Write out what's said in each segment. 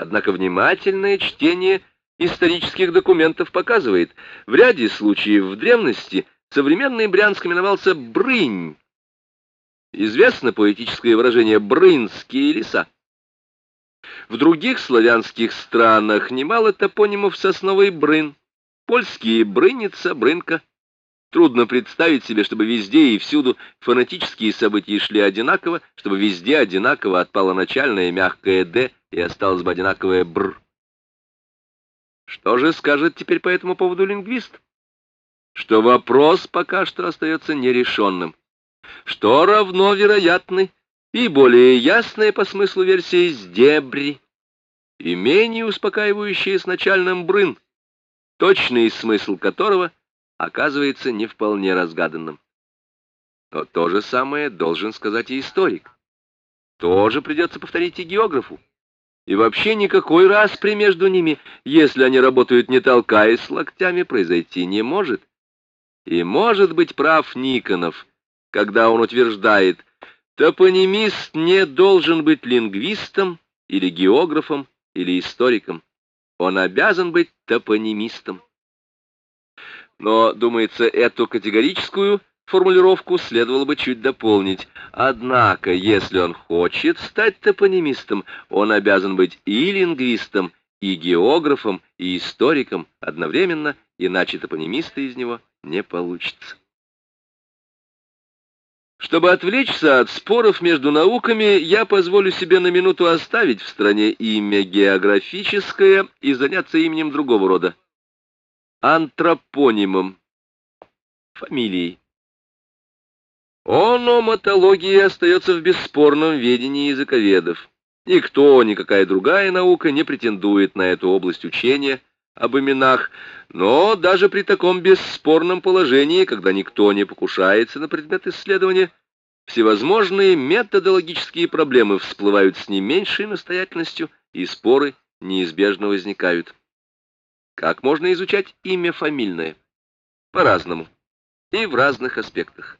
Однако внимательное чтение исторических документов показывает, в ряде случаев в древности современный Брянск именовался Брынь. Известно поэтическое выражение «брынские леса». В других славянских странах немало топонимов сосновый брын, польские брынница, брынка. Трудно представить себе, чтобы везде и всюду фонетические события шли одинаково, чтобы везде одинаково отпало начальное мягкое «д» и осталось бы одинаковое «бр». Что же скажет теперь по этому поводу лингвист? Что вопрос пока что остается нерешенным. Что равно вероятны и более ясная по смыслу версия из дебри, и менее успокаивающая с начальным брын, точный смысл которого — оказывается не вполне разгаданным. Но то же самое должен сказать и историк. Тоже придется повторить и географу. И вообще никакой распри между ними, если они работают не толкаясь локтями, произойти не может. И может быть прав Никонов, когда он утверждает, топонимист не должен быть лингвистом или географом или историком. Он обязан быть топонимистом. Но, думается, эту категорическую формулировку следовало бы чуть дополнить. Однако, если он хочет стать топонимистом, он обязан быть и лингвистом, и географом, и историком одновременно, иначе топонимиста из него не получится. Чтобы отвлечься от споров между науками, я позволю себе на минуту оставить в стране имя географическое и заняться именем другого рода антропонимом, фамилией. Ономатология остается в бесспорном ведении языковедов. Никто, никакая другая наука не претендует на эту область учения об именах, но даже при таком бесспорном положении, когда никто не покушается на предмет исследования, всевозможные методологические проблемы всплывают с не меньшей настоятельностью, и споры неизбежно возникают. Как можно изучать имя фамильное? По-разному. И в разных аспектах.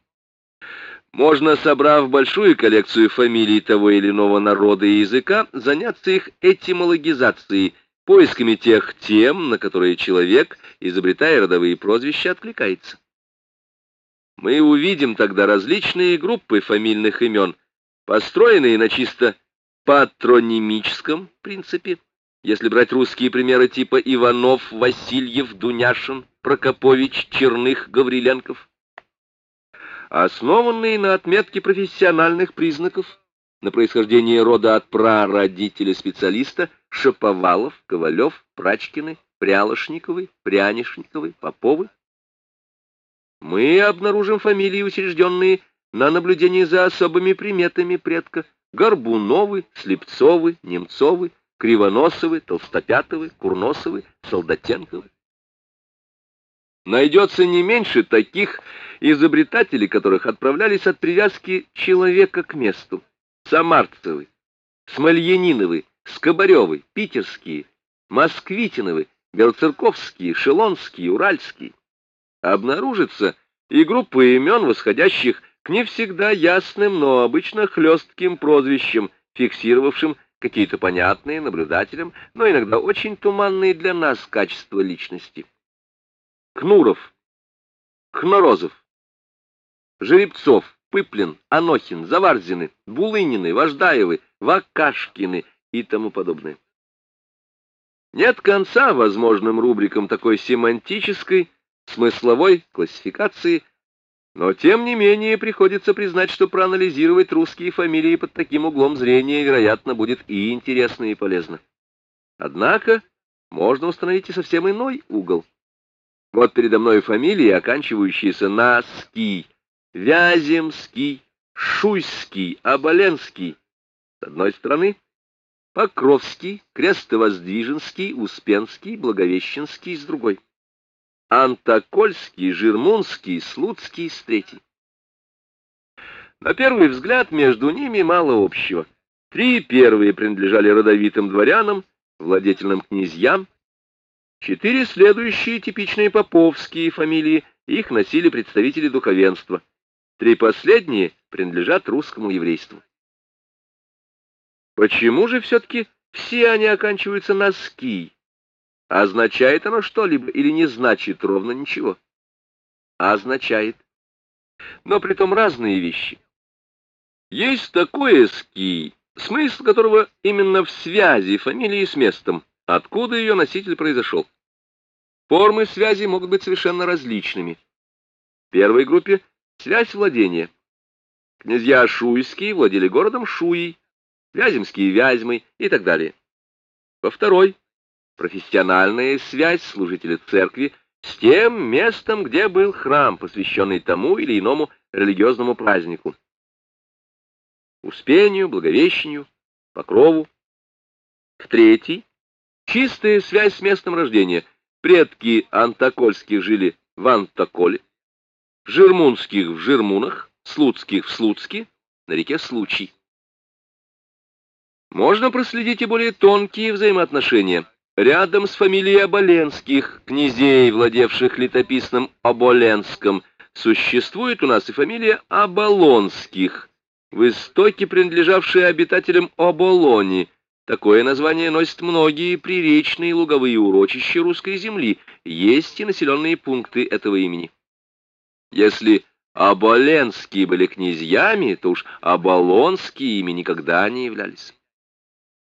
Можно, собрав большую коллекцию фамилий того или иного народа и языка, заняться их этимологизацией, поисками тех тем, на которые человек, изобретая родовые прозвища, откликается. Мы увидим тогда различные группы фамильных имен, построенные на чисто патронимическом принципе, если брать русские примеры типа Иванов, Васильев, Дуняшин, Прокопович, Черных, Гавриленков, основанные на отметке профессиональных признаков, на происхождение рода от прародителя-специалиста Шаповалов, Ковалев, Прачкины, Прялошниковы, Прянишниковы, Поповы, мы обнаружим фамилии, учрежденные на наблюдении за особыми приметами предка Горбуновы, Слепцовы, Немцовы, Кривоносовы, Толстопятовы, Курносовы, Солдатенковы. Найдется не меньше таких изобретателей, которых отправлялись от привязки человека к месту. Самарцевы, Смольяниновы, Скобаревы, Питерские, Москвитиновы, Белоцерковские, Шелонские, Уральские. Обнаружится и группа имен, восходящих к не всегда ясным, но обычно хлестким прозвищам, фиксировавшим какие-то понятные наблюдателям, но иногда очень туманные для нас качества личности. Кнуров, Кнорозов, Жеребцов, Пыплин, Анохин, Заварзины, Булынины, Вождаевы, Вакашкины и тому подобное. Нет конца возможным рубрикам такой семантической, смысловой классификации, но, тем не менее, приходится признать, что проанализировать русские фамилии под таким углом зрения, вероятно, будет и интересно, и полезно. Однако можно установить и совсем иной угол. Вот передо мной фамилии, оканчивающиеся на «ский», Вяземский, Шуйский, Оболенский. С одной стороны, Покровский, Крестовоздвиженский, Успенский, Благовещенский с другой. Антокольский, Жирмунский, Слуцкий с третьей. На первый взгляд между ними мало общего. Три первые принадлежали родовитым дворянам, владетельным князьям. Четыре следующие типичные поповские фамилии, их носили представители духовенства. Три последние принадлежат русскому еврейству. Почему же все-таки Все они оканчиваются на «ски». Означает оно что-либо или не значит ровно ничего? Означает. Но при том разные вещи. Есть такое «ски», смысл которого именно в связи фамилии с местом, откуда ее носитель произошел. Формы связи могут быть совершенно различными. В первой группе связь владения. Князья Шуйские владели городом Шуей, Вяземские Вязьмой и так далее. Во второй — профессиональная связь служителя церкви с тем местом, где был храм, посвященный тому или иному религиозному празднику. Успению, Благовещению, Покрову. В третий — чистая связь с местом рождения. Предки антокольских жили в Антоколе, Жирмунских в Жирмунах, Слуцких в Слуцке, на реке Случай. Можно проследить и более тонкие взаимоотношения. Рядом с фамилией Оболенских, князей, владевших летописным Оболенском, существует у нас и фамилия Оболонских, в истоке принадлежавшая обитателям Оболони. Такое название носят многие приречные луговые урочища русской земли, есть и населенные пункты этого имени. Если Оболенские были князьями, то уж Оболонские ими никогда не являлись.